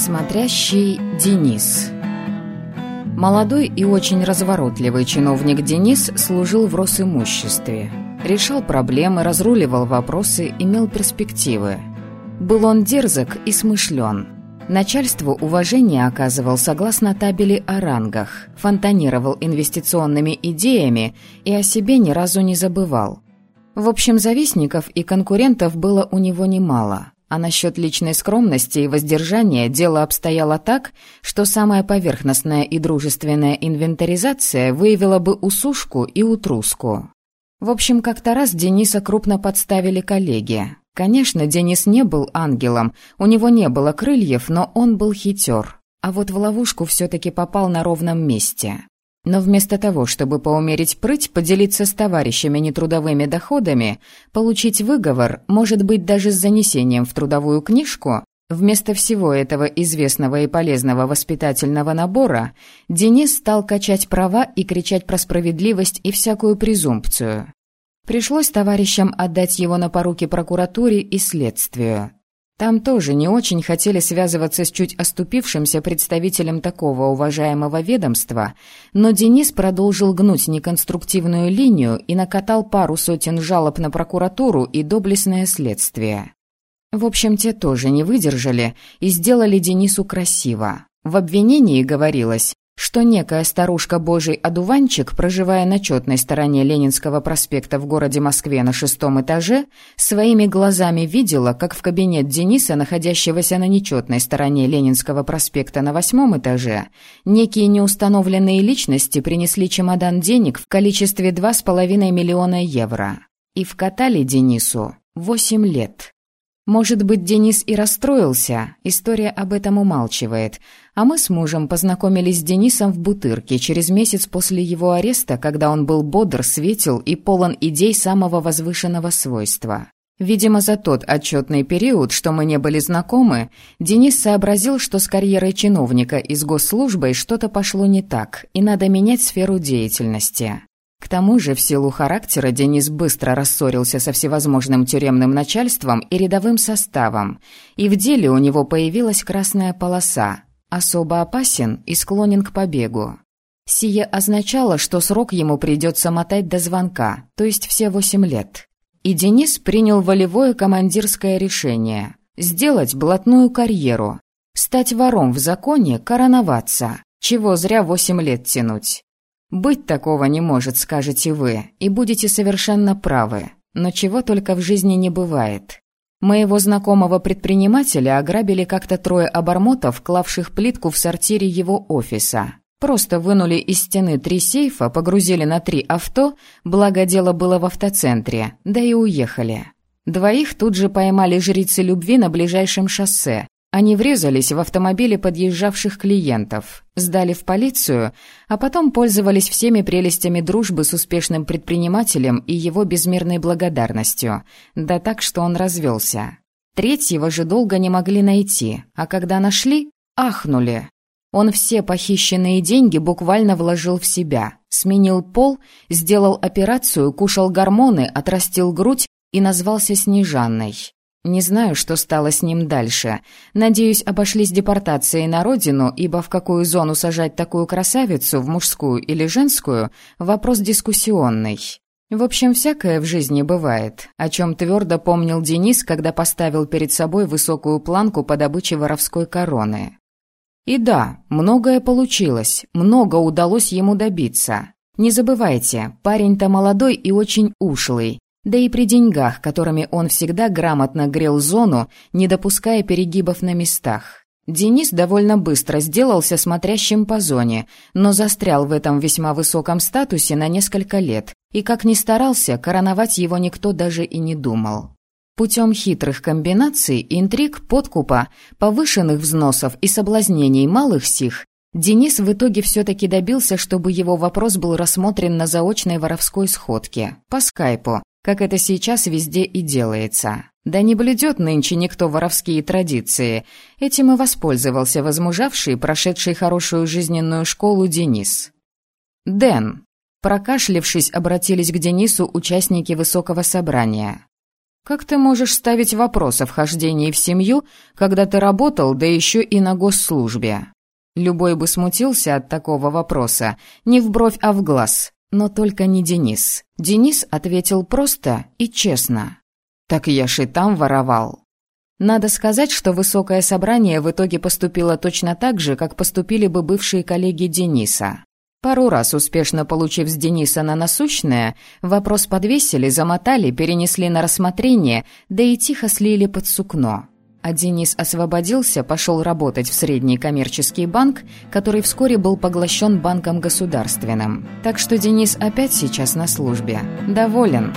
Смотрящий Денис Молодой и очень разворотливый чиновник Денис служил в Росимуществе. Решал проблемы, разруливал вопросы, имел перспективы. Был он дерзок и смышлен. Начальству уважение оказывал согласно табели о рангах, фонтанировал инвестиционными идеями и о себе ни разу не забывал. В общем, завистников и конкурентов было у него немало. А насчет личной скромности и воздержания дело обстояло так, что самая поверхностная и дружественная инвентаризация выявила бы усушку и утруску. В общем, как-то раз Дениса крупно подставили коллеги. Конечно, Денис не был ангелом, у него не было крыльев, но он был хитер. А вот в ловушку все-таки попал на ровном месте. Но вместо того, чтобы поумерить прыть, поделиться с товарищами нетрудовыми доходами, получить выговор, может быть, даже с занесением в трудовую книжку, вместо всего этого известного и полезного воспитательного набора, Денис стал качать права и кричать про справедливость и всякую презумпцию. Пришлось товарищам отдать его на поруки прокуратуре и следствию. Там тоже не очень хотели связываться с чуть оступившимся представителем такого уважаемого ведомства, но Денис продолжил гнуть неконструктивную линию и накатал пару сотен жалоб на прокуратуру и доблестное следствие. В общем, те тоже не выдержали и сделали Денису красиво. В обвинении говорилось, что некая старушка Божий одуванчик, проживая на четной стороне Ленинского проспекта в городе Москве на шестом этаже, своими глазами видела, как в кабинет Дениса, находящегося на нечетной стороне Ленинского проспекта на восьмом этаже, некие неустановленные личности принесли чемодан денег в количестве 2,5 миллиона евро и вкатали Денису 8 лет. Может быть, Денис и расстроился, история об этом умалчивает. А мы с мужем познакомились с Денисом в Бутырке через месяц после его ареста, когда он был бодр, светел и полон идей самого возвышенного свойства. Видимо, за тот отчетный период, что мы не были знакомы, Денис сообразил, что с карьерой чиновника из госслужбы что-то пошло не так, и надо менять сферу деятельности. К тому же, в силу характера Денис быстро рассорился со всевозможным тюремным начальством и рядовым составом, и в деле у него появилась красная полоса «Особо опасен и склонен к побегу». Сие означало, что срок ему придется мотать до звонка, то есть все восемь лет. И Денис принял волевое командирское решение – сделать блатную карьеру, стать вором в законе, короноваться, чего зря восемь лет тянуть. «Быть такого не может», скажете вы, и будете совершенно правы. Но чего только в жизни не бывает. Моего знакомого предпринимателя ограбили как-то трое обормотов, клавших плитку в сортире его офиса. Просто вынули из стены три сейфа, погрузили на три авто, благо дело было в автоцентре, да и уехали. Двоих тут же поймали жрицы любви на ближайшем шоссе, они врезались в автомобили подъезжавших клиентов, сдали в полицию, а потом пользовались всеми прелестями дружбы с успешным предпринимателем и его безмерной благодарностью, да так, что он развелся. Третьего же долго не могли найти, а когда нашли, ахнули. Он все похищенные деньги буквально вложил в себя, сменил пол, сделал операцию, кушал гормоны, отрастил грудь и назвался Снежанной. Не знаю, что стало с ним дальше. Надеюсь, обошлись депортацией на родину, ибо в какую зону сажать такую красавицу, в мужскую или женскую, вопрос дискуссионный. В общем, всякое в жизни бывает, о чем твердо помнил Денис, когда поставил перед собой высокую планку по добыче воровской короны. И да, многое получилось, много удалось ему добиться. Не забывайте, парень-то молодой и очень ушлый, да и при деньгах, которыми он всегда грамотно грел зону, не допуская перегибов на местах. Денис довольно быстро сделался смотрящим по зоне, но застрял в этом весьма высоком статусе на несколько лет, и как ни старался, короновать его никто даже и не думал. Путем хитрых комбинаций, интриг, подкупа, повышенных взносов и соблазнений малых сих, Денис в итоге все-таки добился, чтобы его вопрос был рассмотрен на заочной воровской сходке, по скайпу, как это сейчас везде и делается. Да не блюдет нынче никто воровские традиции. Этим и воспользовался возмужавший, прошедший хорошую жизненную школу Денис. «Дэн». Прокашлившись, обратились к Денису участники высокого собрания. Как ты можешь ставить вопрос о вхождении в семью, когда ты работал, да еще и на госслужбе? Любой бы смутился от такого вопроса, не в бровь, а в глаз. Но только не Денис. Денис ответил просто и честно. «Так я ж и там воровал». Надо сказать, что высокое собрание в итоге поступило точно так же, как поступили бы бывшие коллеги Дениса. Пару раз успешно получив с Дениса на насущное, вопрос подвесили, замотали, перенесли на рассмотрение, да и тихо слили под сукно. А Денис освободился, пошел работать в средний коммерческий банк, который вскоре был поглощен банком государственным. Так что Денис опять сейчас на службе. Доволен.